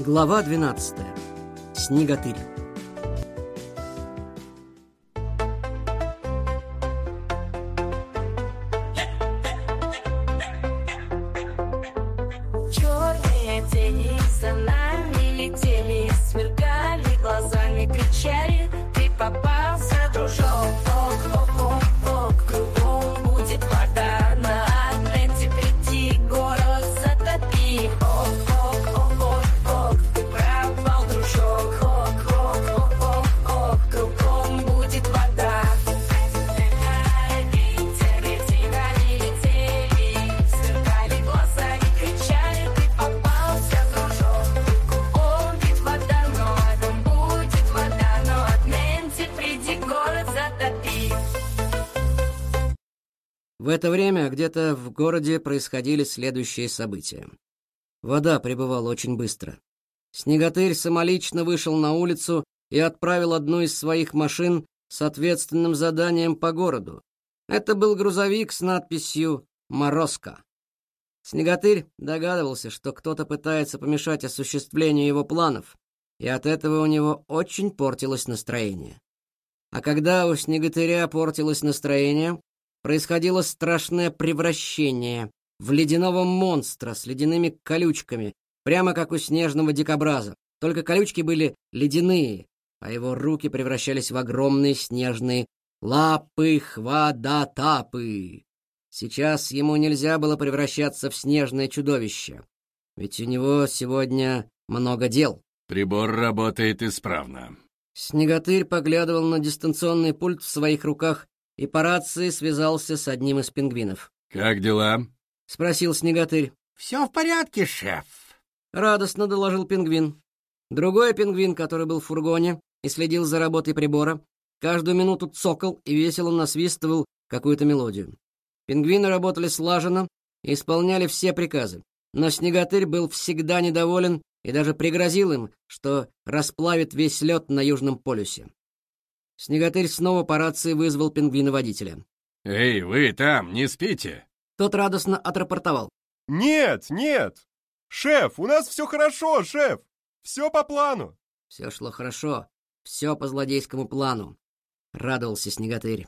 Глава 12. Снеготырь. Это время где-то в городе происходили следующие события. Вода прибывала очень быстро. Снеготырь самолично вышел на улицу и отправил одну из своих машин с ответственным заданием по городу. Это был грузовик с надписью «Морозко». Снеготырь догадывался, что кто-то пытается помешать осуществлению его планов, и от этого у него очень портилось настроение. А когда у Снеготыря портилось настроение, происходило страшное превращение в ледяного монстра с ледяными колючками, прямо как у снежного дикобраза. Только колючки были ледяные, а его руки превращались в огромные снежные лапы хвадатапы. Сейчас ему нельзя было превращаться в снежное чудовище, ведь у него сегодня много дел. Прибор работает исправно. Снеготырь поглядывал на дистанционный пульт в своих руках и по рации связался с одним из пингвинов. Как дела? — спросил Снеготырь. «Все в порядке, шеф». Радостно доложил пингвин. Другой пингвин, который был в фургоне и следил за работой прибора, каждую минуту цокал и весело насвистывал какую-то мелодию. Пингвины работали слаженно и исполняли все приказы, но Снеготырь был всегда недоволен и даже пригрозил им, что расплавит весь лед на Южном полюсе. Снеготырь снова по рации вызвал пингвина-водителя. Эй, вы там, не спите? Тот радостно отрапортовал. Нет, нет! Шеф, у нас все хорошо, шеф! Все по плану! Все шло хорошо, все по злодейскому плану. Радовался Снеготырь.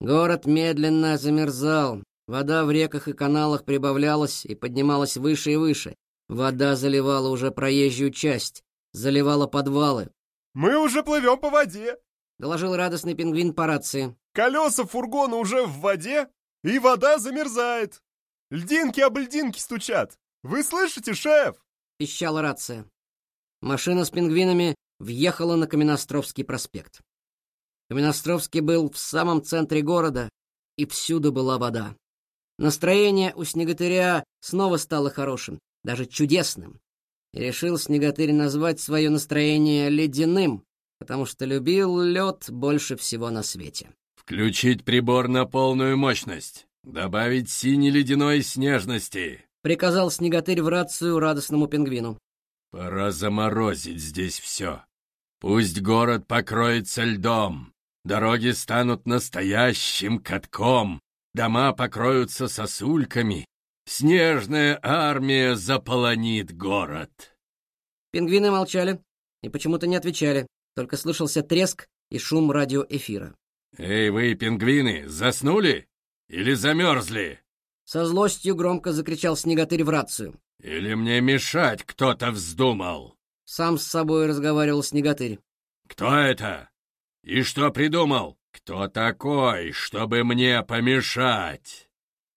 Город медленно замерзал. Вода в реках и каналах прибавлялась и поднималась выше и выше. Вода заливала уже проезжую часть, заливала подвалы. Мы уже плывем по воде! Доложил радостный пингвин по рации. Колеса фургона уже в воде, и вода замерзает! Льдинки об льдинки стучат! Вы слышите, шеф? Пищала рация. Машина с пингвинами въехала на Каменостровский проспект. Каменостровский был в самом центре города, и всюду была вода. Настроение у Снеготыря снова стало хорошим, даже чудесным. И решил Снеготырь назвать свое настроение ледяным, потому что любил лед больше всего на свете. Включить прибор на полную мощность. Добавить синей ледяной снежности. Приказал Снеготырь в рацию радостному пингвину. Пора заморозить здесь все. Пусть город покроется льдом. Дороги станут настоящим катком. Дома покроются сосульками. Снежная армия заполонит город. Пингвины молчали и почему-то не отвечали, только слышался треск и шум радиоэфира. Эй, вы, пингвины, заснули? Или замерзли? Со злостью громко закричал Снеготырь в рацию. Или мне мешать кто-то вздумал? Сам с собой разговаривал Снеготырь. Кто это? И что придумал? Кто такой, чтобы мне помешать?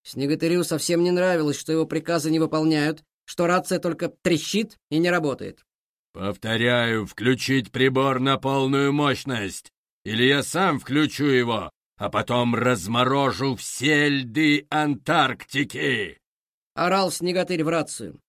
Снеготырю совсем не нравилось, что его приказы не выполняют, что рация только трещит и не работает. Повторяю, включить прибор на полную мощность, или я сам включу его, а потом разморожу все льды Антарктики. Орал Снеготырь в рацию.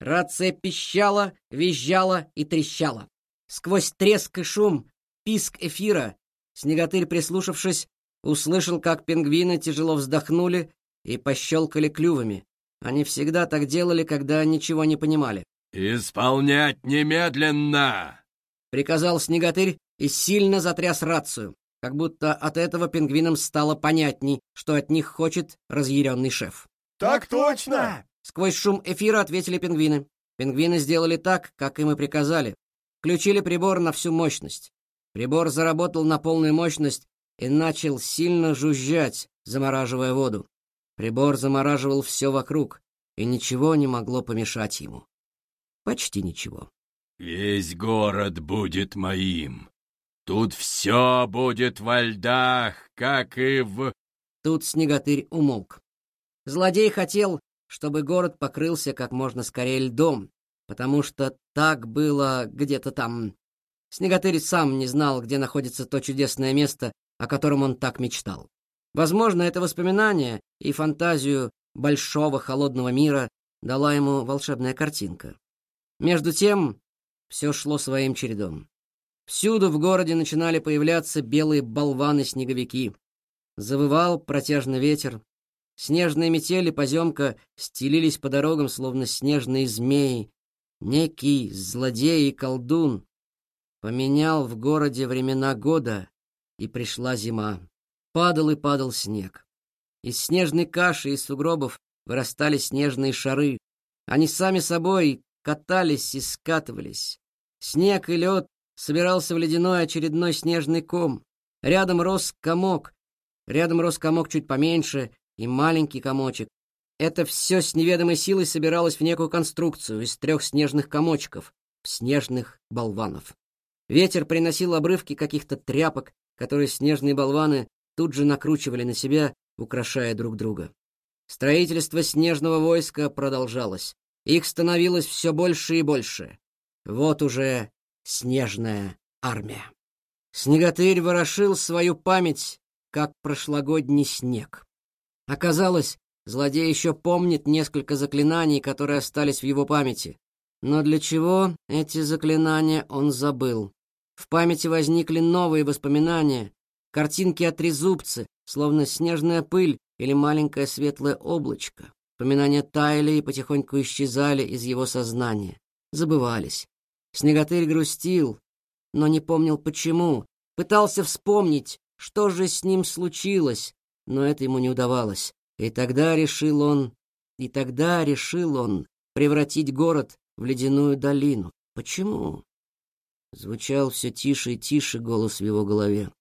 Рация пищала, визжала и трещала. Сквозь треск и шум, писк эфира, Снеготырь, прислушавшись, услышал, как пингвины тяжело вздохнули и пощелкали клювами. Они всегда так делали, когда ничего не понимали. «Исполнять немедленно!» — приказал Снеготырь и сильно затряс рацию, как будто от этого пингвинам стало понятней, что от них хочет разъяренный шеф. Так точно! Сквозь шум эфира ответили пингвины. Пингвины сделали так, как им и приказали. Включили прибор на всю мощность. Прибор заработал на полную мощность и начал сильно жужжать, замораживая воду. Прибор замораживал все вокруг, и ничего не могло помешать ему. Почти ничего. «Весь город будет моим. Тут все будет во льдах, как и в...» Тут снеготырь умолк. Злодей хотел, чтобы город покрылся как можно скорее льдом, потому что так было где-то там. Снеготырь сам не знал, где находится то чудесное место, о котором он так мечтал. Возможно, это воспоминание и фантазию большого холодного мира дала ему волшебная картинка. Между тем, все шло своим чередом. Всюду в городе начинали появляться белые болваны-снеговики. Завывал протяжный ветер. Снежные метели поземка стелились по дорогам, словно снежные змеи. Некий злодей и колдун поменял в городе времена года, и пришла зима. Падал и падал снег. Из снежной каши и сугробов вырастали снежные шары. Они сами собой катались и скатывались. Снег и лед собирался в ледяной очередной снежный ком. Рядом рос комок. Рядом рос комок чуть поменьше и маленький комочек. Это все с неведомой силой собиралось в некую конструкцию из трех снежных комочков, снежных болванов. Ветер приносил обрывки каких-то тряпок, которые снежные болваны тут же накручивали на себя, украшая друг друга. Строительство снежного войска продолжалось. Их становилось все больше и больше. Вот уже снежная армия. Снеготырь ворошил свою память, как прошлогодний снег. Оказалось, злодей еще помнит несколько заклинаний, которые остались в его памяти. Но для чего эти заклинания он забыл? В памяти возникли новые воспоминания, картинки от трезубцы, словно снежная пыль или маленькое светлое облачко. Воспоминания таяли и потихоньку исчезали из его сознания, забывались. Снеготырь грустил, но не помнил почему, пытался вспомнить, что же с ним случилось, но это ему не удавалось. И тогда решил он, и тогда решил он превратить город в ледяную долину. Почему? Звучал все тише и тише голос в его голове.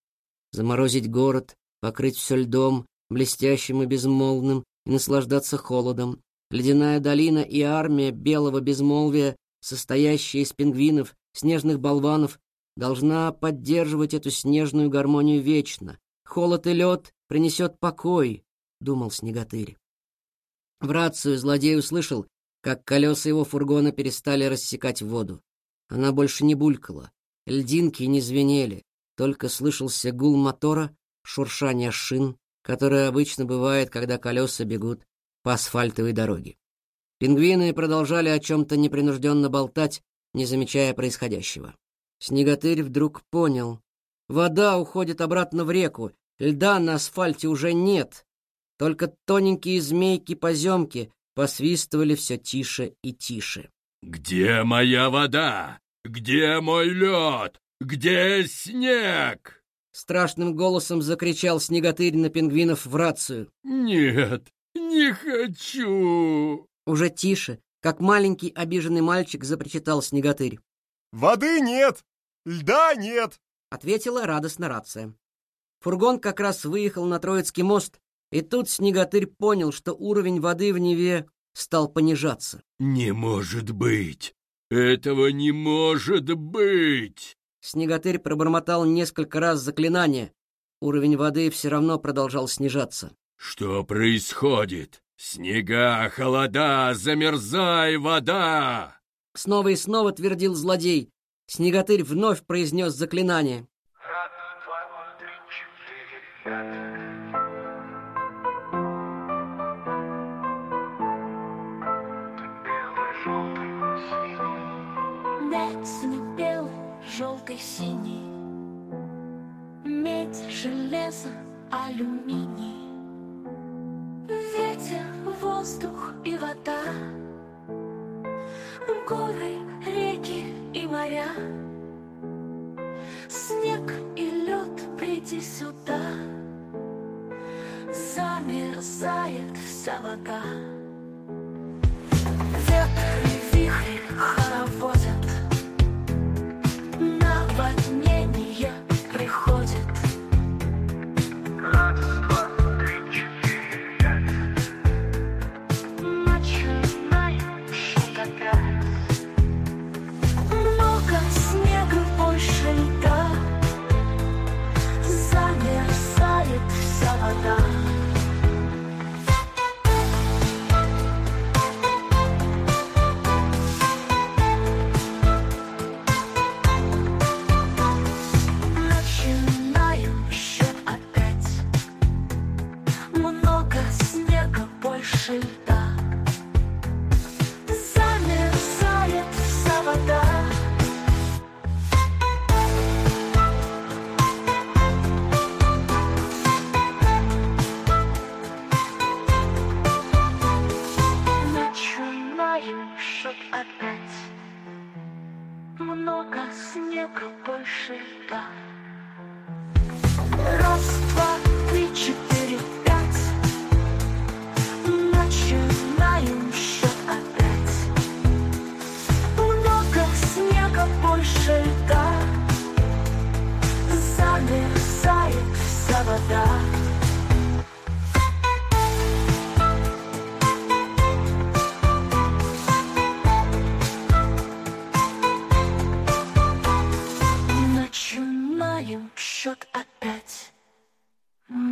Заморозить город, покрыть все льдом, блестящим и безмолвным, наслаждаться холодом. Ледяная долина и армия белого безмолвия, состоящая из пингвинов, снежных болванов, должна поддерживать эту снежную гармонию вечно. Холод и лед принесет покой, — думал Снеготырь. В рацию злодей услышал, как колеса его фургона перестали рассекать воду. Она больше не булькала, льдинки не звенели, только слышался гул мотора, шуршание шин, которое обычно бывает, когда колеса бегут по асфальтовой дороге. Пингвины продолжали о чем-то непринужденно болтать, не замечая происходящего. Снеготырь вдруг понял. Вода уходит обратно в реку, льда на асфальте уже нет. Только тоненькие змейки-поземки посвистывали все тише и тише. «Где моя вода? Где мой лед? Где снег?» Страшным голосом закричал снеготырь на пингвинов в рацию. «Нет, не хочу!» Уже тише, как маленький обиженный мальчик, запричитал снеготырь. «Воды нет! Льда нет!» — ответила радостно рация. Фургон как раз выехал на Троицкий мост, и тут снеготырь понял, что уровень воды в Неве стал понижаться. «Не может быть! Этого не может быть!» Снеготырь пробормотал несколько раз заклинание. Уровень воды все равно продолжал снижаться. «Что происходит? Снега, холода, замерзай, вода!» Снова и снова твердил злодей. Снеготырь вновь произнес заклинание. Синий. Медь, железо, алюминий. Ветер, воздух и вода. Горы, реки и моря. Снег и лед, приди сюда. Замерзает вся вода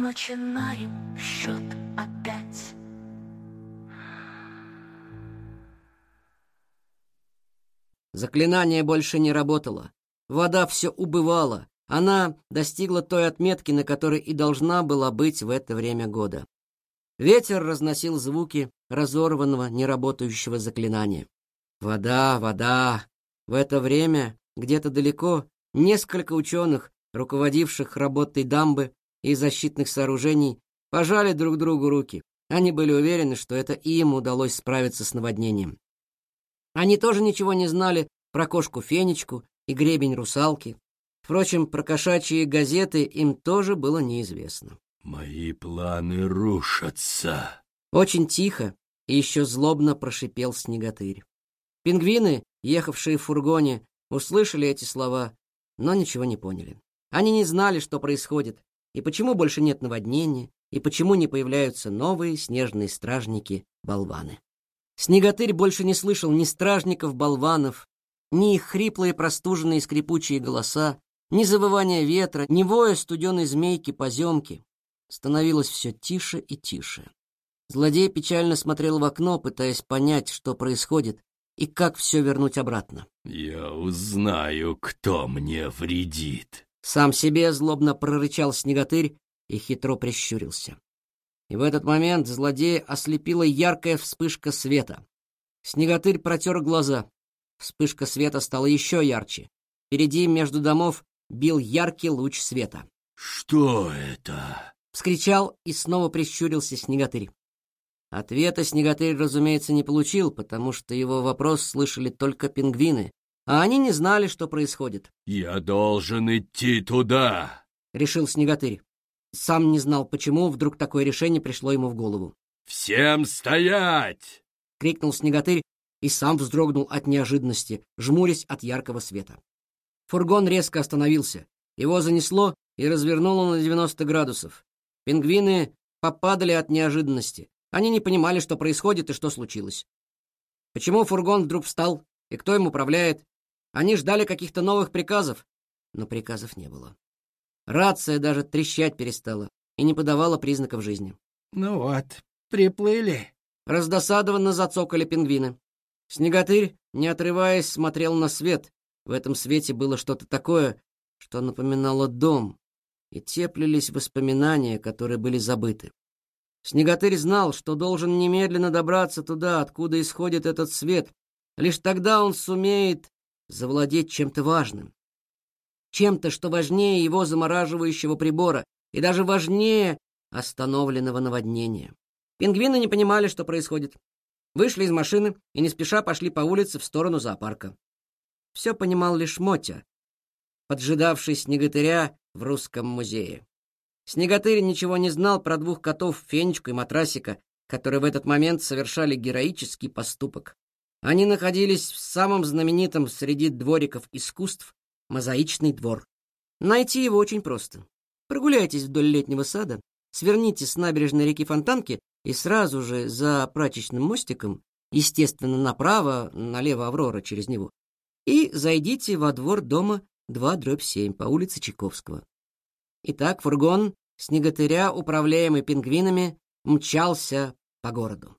Начинаем счет опять. Заклинание больше не работало. Вода все убывала. Она достигла той отметки, на которой и должна была быть в это время года. Ветер разносил звуки разорванного, неработающего заклинания. Вода, вода. В это время, где-то далеко, несколько ученых, руководивших работой дамбы и защитных сооружений, пожали друг другу руки. Они были уверены, что это им удалось справиться с наводнением. Они тоже ничего не знали про кошку-фенечку и гребень русалки. Впрочем, про кошачьи газеты им тоже было неизвестно. Мои планы рушатся. Очень тихо и еще злобно прошипел снеготырь. Пингвины, ехавшие в фургоне, услышали эти слова, но ничего не поняли. Они не знали, что происходит, и почему больше нет наводнения, и почему не появляются новые снежные стражники-болваны. Снеготырь больше не слышал ни стражников-болванов, ни их хриплые, простуженные, скрипучие голоса, ни завывания ветра, ни воя студеной змейки-поземки. Становилось все тише и тише. Злодей печально смотрел в окно, пытаясь понять, что происходит и как все вернуть обратно. Я узнаю, кто мне вредит. Сам себе злобно прорычал снеготырь и хитро прищурился. И в этот момент злодея ослепила яркая вспышка света. Снеготырь протер глаза. Вспышка света стала еще ярче. Впереди между домов бил яркий луч света. Что это? Вскричал и снова прищурился снеготырь. Ответа снеготырь, разумеется, не получил, потому что его вопрос слышали только пингвины, а они не знали, что происходит. Я должен идти туда. Решил снеготырь. Сам не знал, почему вдруг такое решение пришло ему в голову. Всем стоять! Крикнул снеготырь и сам вздрогнул от неожиданности, жмурясь от яркого света. Фургон резко остановился. Его занесло и развернуло на 90 градусов. Пингвины попадали от неожиданности. Они не понимали, что происходит и что случилось. Почему фургон вдруг встал и кто им управляет? Они ждали каких-то новых приказов, но приказов не было. Рация даже трещать перестала и не подавала признаков жизни. Ну вот, приплыли. Раздосадованно зацокали пингвины. Снеготырь, не отрываясь, смотрел на свет. В этом свете было что-то такое, что напоминало дом, и теплились воспоминания, которые были забыты. Снеготырь знал, что должен немедленно добраться туда, откуда исходит этот свет. Лишь тогда он сумеет завладеть чем-то важным. Чем-то, что важнее его замораживающего прибора и даже важнее остановленного наводнения. Пингвины не понимали, что происходит. Вышли из машины и не спеша пошли по улице в сторону зоопарка. Все понимал лишь Мотя, поджидавший снеготыря в русском музее. Снеготырь ничего не знал про двух котов, Фенечку и Матрасика, которые в этот момент совершали героический поступок. Они находились в самом знаменитом среди двориков искусств мозаичный двор. Найти его очень просто. Прогуляйтесь вдоль летнего сада, сверните с набережной реки Фонтанки и сразу же за прачечным мостиком, естественно, направо, налево Аврора через него, и зайдите во двор дома 2 дробь 7 по улице Чайковского. Итак, фургон снеготыря, управляемый пингвинами, мчался по городу.